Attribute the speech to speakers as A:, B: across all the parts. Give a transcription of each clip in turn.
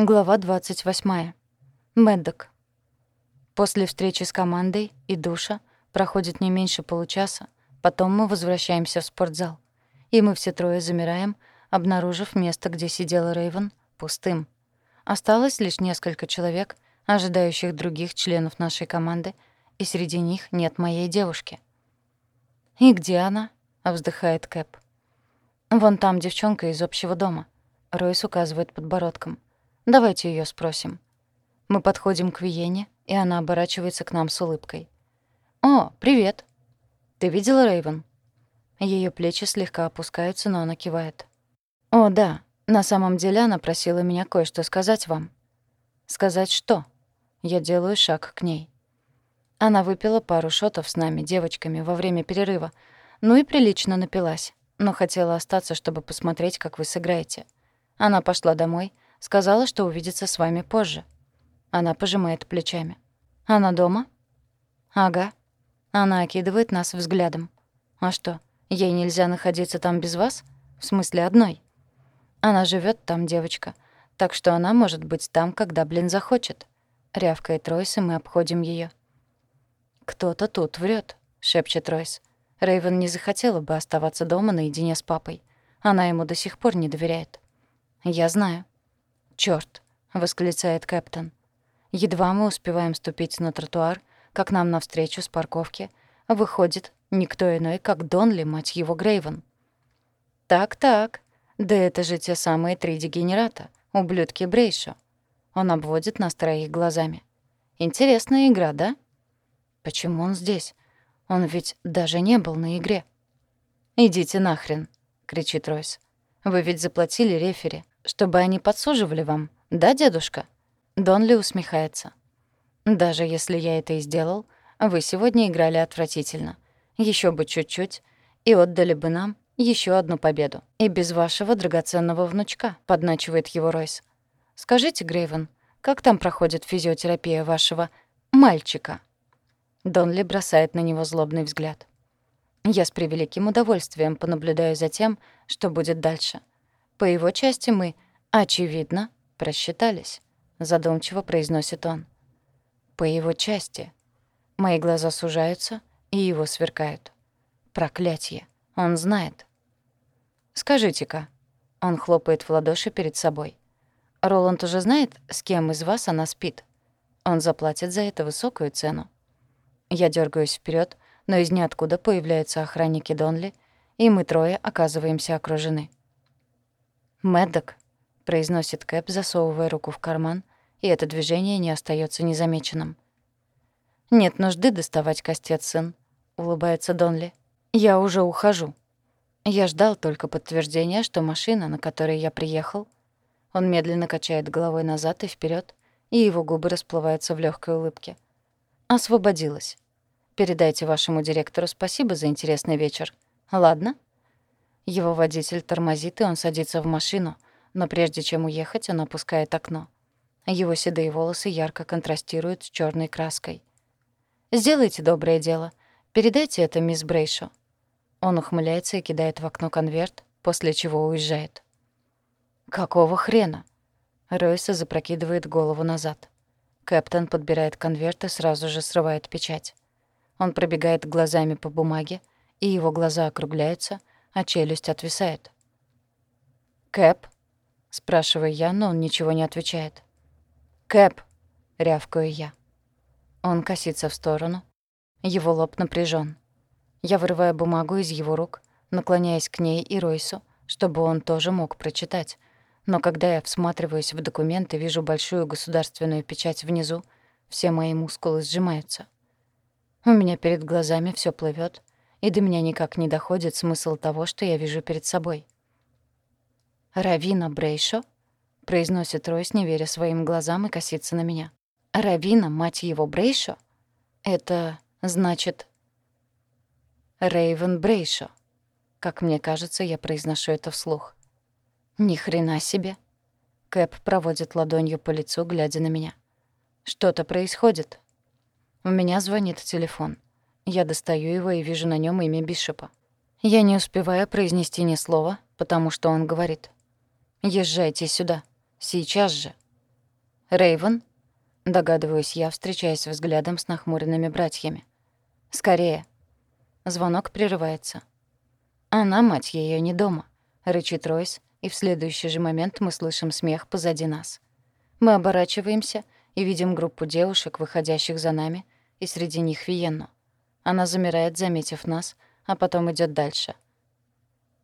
A: Глава 28. Мэддок. После встречи с командой и душа проходит не меньше получаса, потом мы возвращаемся в спортзал. И мы все трое замираем, обнаружив место, где сидела Рейвен, пустым. Осталось лишь несколько человек, ожидающих других членов нашей команды, и среди них нет моей девушки. «И где она?» — вздыхает Кэп. «Вон там девчонка из общего дома», — Ройс указывает подбородком. Давайте ее спросим. Мы подходим к Виене, и она оборачивается к нам с улыбкой. «О, привет!» «Ты видела Рейвен?» Ее плечи слегка опускаются, но она кивает. «О, да. На самом деле она просила меня кое-что сказать вам». «Сказать что?» Я делаю шаг к ней. Она выпила пару шотов с нами, девочками, во время перерыва. Ну и прилично напилась. Но хотела остаться, чтобы посмотреть, как вы сыграете. Она пошла домой, Сказала, что увидится с вами позже. Она пожимает плечами. Она дома? Ага. Она окидывает нас взглядом. А что, ей нельзя находиться там без вас? В смысле, одной? Она живет там, девочка. Так что она может быть там, когда, блин, захочет. Рявкает Ройс, и мы обходим ее. «Кто-то тут врет, шепчет Ройс. Рейвен не захотела бы оставаться дома наедине с папой. Она ему до сих пор не доверяет. Я знаю. «Чёрт!» — восклицает Кэптон. Едва мы успеваем ступить на тротуар, как нам навстречу с парковки выходит никто иной, как Донли, мать его, Грейвен. «Так-так, да это же те самые три дегенерата, ублюдки Брейшо». Он обводит нас троих глазами. «Интересная игра, да?» «Почему он здесь? Он ведь даже не был на игре». «Идите нахрен», — кричит Ройс. «Вы ведь заплатили рефери чтобы они подсуживали вам, да, дедушка?» Донли усмехается. «Даже если я это и сделал, вы сегодня играли отвратительно. Еще бы чуть-чуть, и отдали бы нам еще одну победу. И без вашего драгоценного внучка», — подначивает его Ройс. «Скажите, Грейвен, как там проходит физиотерапия вашего мальчика?» Донли бросает на него злобный взгляд. Я с превеликим удовольствием понаблюдаю за тем, что будет дальше. По его части мы, очевидно, просчитались, задумчиво произносит он. По его части. Мои глаза сужаются, и его сверкают. Проклятье. Он знает. Скажите-ка. Он хлопает в ладоши перед собой. Роланд уже знает, с кем из вас она спит. Он заплатит за это высокую цену. Я дергаюсь вперед, но из ниоткуда появляются охранники Донли, и мы трое оказываемся окружены. «Мэддок», — произносит Кэп, засовывая руку в карман, и это движение не остается незамеченным. «Нет нужды доставать костец, сын», — улыбается Донли. «Я уже ухожу. Я ждал только подтверждения, что машина, на которой я приехал...» Он медленно качает головой назад и вперед, и его губы расплываются в легкой улыбке. «Освободилась. Передайте вашему директору спасибо за интересный вечер. Ладно?» Его водитель тормозит, и он садится в машину, но прежде чем уехать, он опускает окно. Его седые волосы ярко контрастируют с черной краской. «Сделайте доброе дело. Передайте это мисс Брейшо». Он ухмыляется и кидает в окно конверт, после чего уезжает. «Какого хрена?» Ройса запрокидывает голову назад. Кэптон подбирает конверт и сразу же срывает печать. Он пробегает глазами по бумаге, и его глаза округляются, а челюсть отвисает. «Кэп?» — спрашиваю я, но он ничего не отвечает. «Кэп!» — рявкаю я. Он косится в сторону. Его лоб напряжен. Я вырываю бумагу из его рук, наклоняясь к ней и Ройсу, чтобы он тоже мог прочитать. Но когда я всматриваюсь в документы, вижу большую государственную печать внизу, все мои мускулы сжимаются. У меня перед глазами все плывет, и до меня никак не доходит смысл того, что я вижу перед собой. «Равина Брейшо?» — произносит Ройс, не веря своим глазам и косится на меня. «Равина, мать его, Брейшо? Это значит...» «Рейвен Брейшо». Как мне кажется, я произношу это вслух. «Ни хрена себе!» Кэп проводит ладонью по лицу, глядя на меня. «Что-то происходит». У меня звонит телефон. Я достаю его и вижу на нем имя Бишопа. Я не успеваю произнести ни слова, потому что он говорит. «Езжайте сюда. Сейчас же». Рейвен? Догадываюсь я, встречаясь взглядом с нахмуренными братьями. «Скорее». Звонок прерывается. Она, мать ее, не дома. Рычит Ройс, и в следующий же момент мы слышим смех позади нас. Мы оборачиваемся и видим группу девушек, выходящих за нами, и среди них Виенну. Она замирает, заметив нас, а потом идет дальше.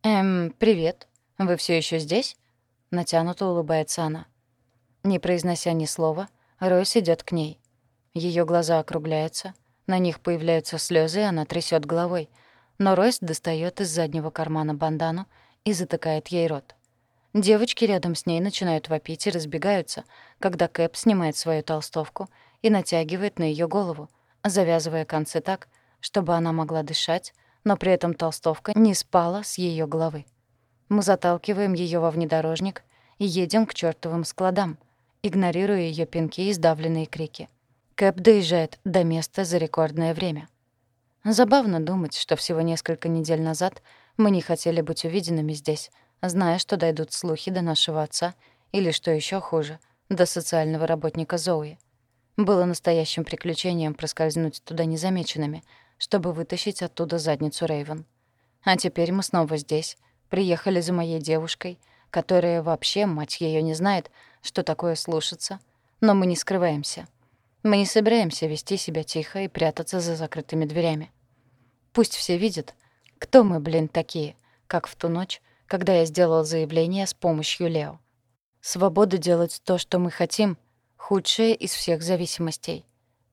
A: «Эм, привет. Вы все еще здесь?» Натянуто улыбается она. Не произнося ни слова, Ройс идет к ней. Ее глаза округляются, на них появляются слезы, и она трясет головой. Но Ройс достает из заднего кармана бандану и затыкает ей рот. Девочки рядом с ней начинают вопить и разбегаются, когда Кэп снимает свою толстовку и натягивает на ее голову, завязывая концы так, чтобы она могла дышать, но при этом толстовка не спала с ее головы. Мы заталкиваем ее во внедорожник и едем к чертовым складам, игнорируя ее пинки и сдавленные крики. Кэп доезжает до места за рекордное время. Забавно думать, что всего несколько недель назад мы не хотели быть увиденными здесь, зная, что дойдут слухи до нашего отца или, что еще хуже, до социального работника Зоуи. Было настоящим приключением проскользнуть туда незамеченными, чтобы вытащить оттуда задницу Рейвен. А теперь мы снова здесь, приехали за моей девушкой, которая вообще, мать ее не знает, что такое слушаться, но мы не скрываемся. Мы не собираемся вести себя тихо и прятаться за закрытыми дверями. Пусть все видят, кто мы, блин, такие, как в ту ночь, когда я сделал заявление с помощью Лео. Свобода делать то, что мы хотим, худшая из всех зависимостей.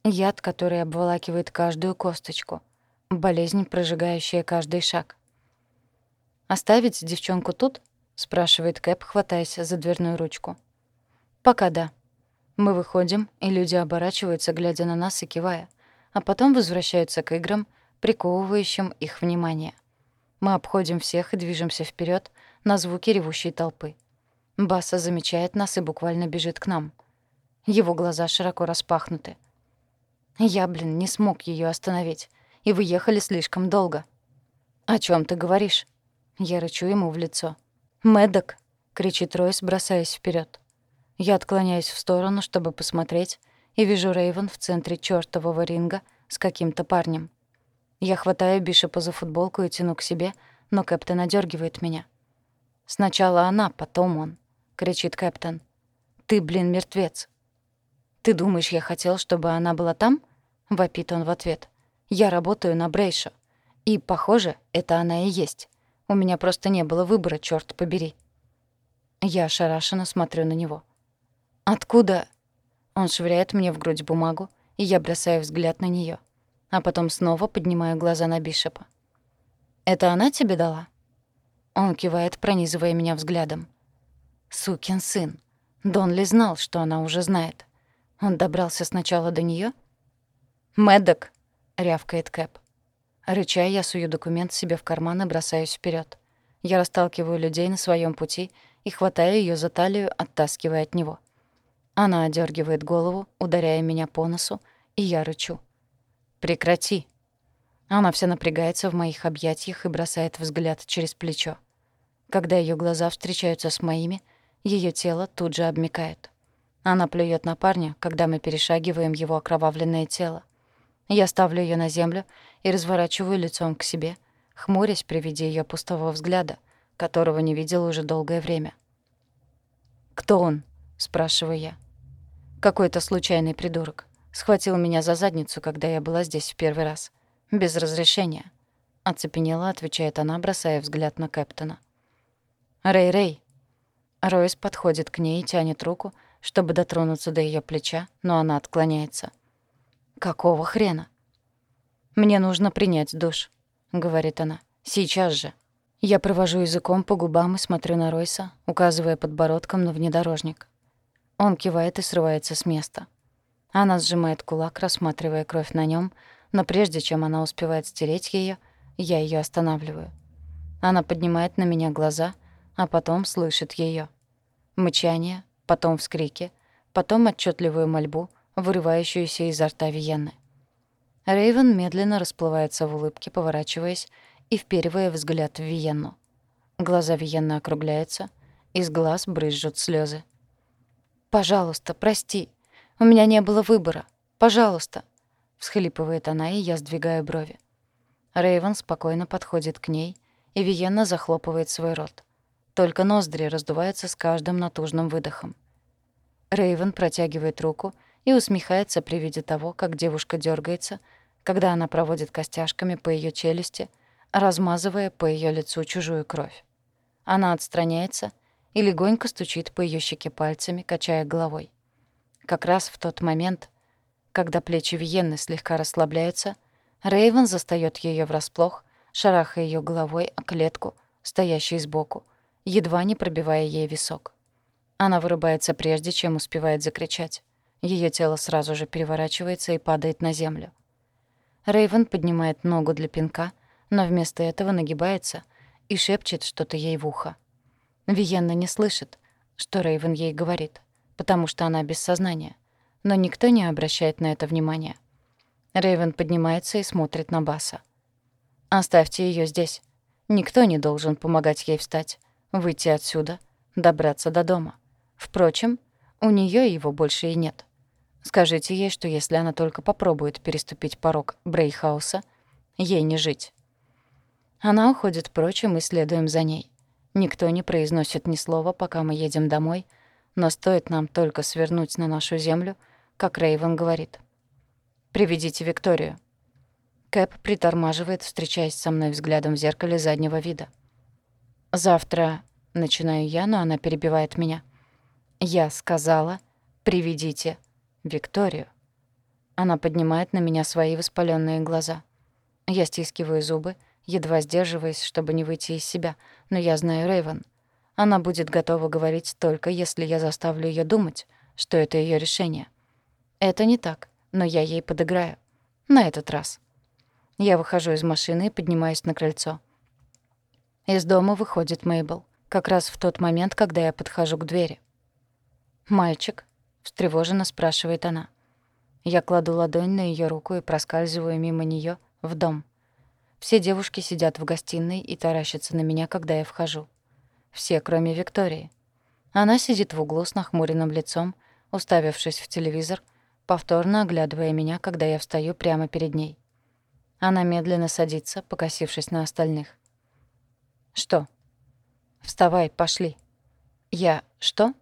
A: Яд, который обволакивает каждую косточку. Болезнь, прожигающая каждый шаг. «Оставить девчонку тут?» — спрашивает Кэп, хватаясь за дверную ручку. Пока да. Мы выходим, и люди оборачиваются, глядя на нас и кивая, а потом возвращаются к играм, приковывающим их внимание. Мы обходим всех и движемся вперед на звуки ревущей толпы. Баса замечает нас и буквально бежит к нам. Его глаза широко распахнуты. Я, блин, не смог ее остановить, и вы ехали слишком долго. «О чем ты говоришь?» Я рычу ему в лицо. «Мэддок!» — кричит Ройс, бросаясь вперед. Я отклоняюсь в сторону, чтобы посмотреть, и вижу Рейвен в центре чёртового ринга с каким-то парнем. Я хватаю Бишопа за футболку и тяну к себе, но Кэптен одергивает меня. «Сначала она, потом он», — кричит Кэптен. «Ты, блин, мертвец». «Ты думаешь, я хотел, чтобы она была там?» — вопит он в ответ. «Я работаю на Брейшо. И, похоже, это она и есть. У меня просто не было выбора, чёрт побери». Я ошарашенно смотрю на него. «Откуда?» Он швыряет мне в грудь бумагу, и я бросаю взгляд на неё, А потом снова поднимаю глаза на Бишопа. «Это она тебе дала?» Он кивает, пронизывая меня взглядом. «Сукин сын. Донли знал, что она уже знает. Он добрался сначала до неё?» «Мэддок!» — рявкает Кэп. Рыча, я сую документ себе в карман и бросаюсь вперед. Я расталкиваю людей на своем пути и хватаю ее за талию, оттаскивая от него. Она одергивает голову, ударяя меня по носу, и я рычу. «Прекрати!» Она вся напрягается в моих объятиях и бросает взгляд через плечо. Когда ее глаза встречаются с моими, ее тело тут же обмикает. Она плюет на парня, когда мы перешагиваем его окровавленное тело. Я ставлю ее на землю и разворачиваю лицом к себе, хмурясь при виде ее пустого взгляда, которого не видел уже долгое время. «Кто он?» — спрашиваю я. Какой-то случайный придурок. Схватил меня за задницу, когда я была здесь в первый раз. Без разрешения. Оцепенела, отвечает она, бросая взгляд на Кэптона. «Рэй-Рэй!» Ройс подходит к ней и тянет руку, чтобы дотронуться до ее плеча, но она отклоняется. «Какого хрена?» «Мне нужно принять душ», — говорит она. «Сейчас же». Я провожу языком по губам и смотрю на Ройса, указывая подбородком на внедорожник. Он кивает и срывается с места. Она сжимает кулак, рассматривая кровь на нем, но прежде чем она успевает стереть ее, я ее останавливаю. Она поднимает на меня глаза, а потом слышит ее. Мычание, потом вскрики, потом отчетливую мольбу, вырывающуюся изо рта Виенны. Рейвен медленно расплывается в улыбке, поворачиваясь и вперивая взгляд в Виенну. Глаза Виенны округляются, из глаз брызжут слезы. «Пожалуйста, прости. У меня не было выбора. Пожалуйста!» Всхлипывает она, и я сдвигаю брови. Рейвен спокойно подходит к ней, и Виенна захлопывает свой рот. Только ноздри раздуваются с каждым натужным выдохом. Рейвен протягивает руку и усмехается при виде того, как девушка дергается, когда она проводит костяшками по ее челюсти, размазывая по ее лицу чужую кровь. Она отстраняется и легонько стучит по ее щеке пальцами, качая головой. Как раз в тот момент, когда плечи Виенны слегка расслабляются, Рейвен застаёт её врасплох, шарахая её головой о клетку, стоящей сбоку, едва не пробивая ей висок. Она вырубается прежде, чем успевает закричать. Её тело сразу же переворачивается и падает на землю. Рейвен поднимает ногу для пинка, но вместо этого нагибается и шепчет что-то ей в ухо. Виенна не слышит, что Рейвен ей говорит, потому что она без сознания, но никто не обращает на это внимания. Рейвен поднимается и смотрит на Баса. «Оставьте её здесь. Никто не должен помогать ей встать, выйти отсюда, добраться до дома. Впрочем, у неё его больше и нет. Скажите ей, что если она только попробует переступить порог Брейхауса, ей не жить». Она уходит прочь, и мы следуем за ней. Никто не произносит ни слова, пока мы едем домой, но стоит нам только свернуть на нашу землю, как Рейвен говорит. «Приведите Викторию». Кэп притормаживает, встречаясь со мной взглядом в зеркале заднего вида. «Завтра...» — начинаю я, но она перебивает меня. «Я сказала, приведите Викторию». Она поднимает на меня свои воспаленные глаза. Я стискиваю зубы, едва сдерживаясь, чтобы не выйти из себя, но я знаю Рэйвен. Она будет готова говорить только, если я заставлю ее думать, что это ее решение. Это не так, но я ей подыграю. На этот раз. Я выхожу из машины и поднимаюсь на крыльцо. Из дома выходит Мейбл, как раз в тот момент, когда я подхожу к двери. «Мальчик?» — встревоженно спрашивает она. Я кладу ладонь на ее руку и проскальзываю мимо нее в дом. Все девушки сидят в гостиной и таращатся на меня, когда я вхожу. Все, кроме Виктории. Она сидит в углу с нахмуренным лицом, уставившись в телевизор, повторно оглядывая меня, когда я встаю прямо перед ней. Она медленно садится, покосившись на остальных. «Что?» «Вставай, пошли». «Я... что?»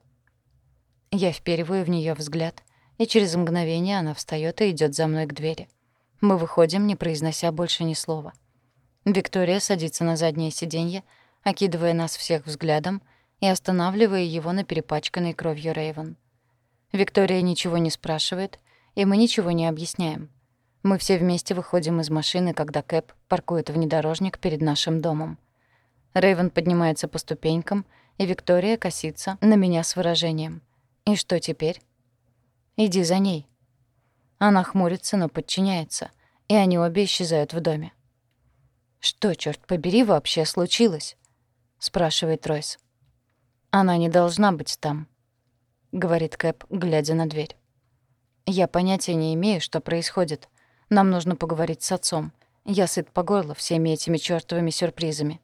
A: Я впервые в нее взгляд, и через мгновение она встает и идет за мной к двери. Мы выходим, не произнося больше ни слова. Виктория садится на заднее сиденье, окидывая нас всех взглядом и останавливая его на перепачканной кровью Рейвен. Виктория ничего не спрашивает, и мы ничего не объясняем. Мы все вместе выходим из машины, когда Кэп паркует внедорожник перед нашим домом. Рейвен поднимается по ступенькам, и Виктория косится на меня с выражением. «И что теперь?» «Иди за ней». Она хмурится, но подчиняется, и они обе исчезают в доме. «Что, черт побери, вообще случилось?» — спрашивает Ройс. «Она не должна быть там», — говорит Кэп, глядя на дверь. «Я понятия не имею, что происходит. Нам нужно поговорить с отцом. Я сыт по горло всеми этими чёртовыми сюрпризами».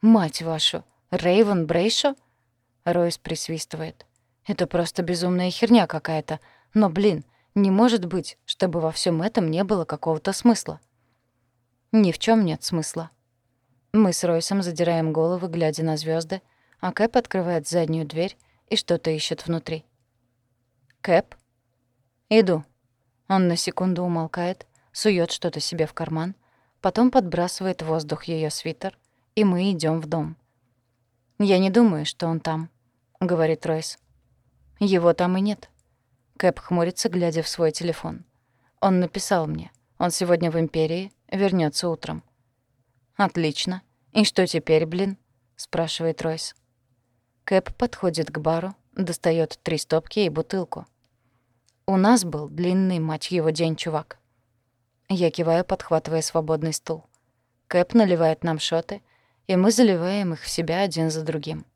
A: «Мать вашу! Рейвен Брейшо?» Ройс присвистывает. «Это просто безумная херня какая-то. Но, блин, не может быть, чтобы во всем этом не было какого-то смысла». Ни в чем нет смысла. Мы с Ройсом задираем головы, глядя на звезды, а Кэп открывает заднюю дверь и что-то ищет внутри. «Кэп?» «Иду». Он на секунду умолкает, сует что-то себе в карман, потом подбрасывает в воздух ее свитер, и мы идем в дом. «Я не думаю, что он там», — говорит Ройс. «Его там и нет». Кэп хмурится, глядя в свой телефон. Он написал мне. Он сегодня в Империи, вернется утром. «Отлично. И что теперь, блин?» — спрашивает Ройс. Кэп подходит к бару, достает три стопки и бутылку. «У нас был длинный, мать его, день, чувак». Я киваю, подхватывая свободный стул. Кэп наливает нам шоты, и мы заливаем их в себя один за другим.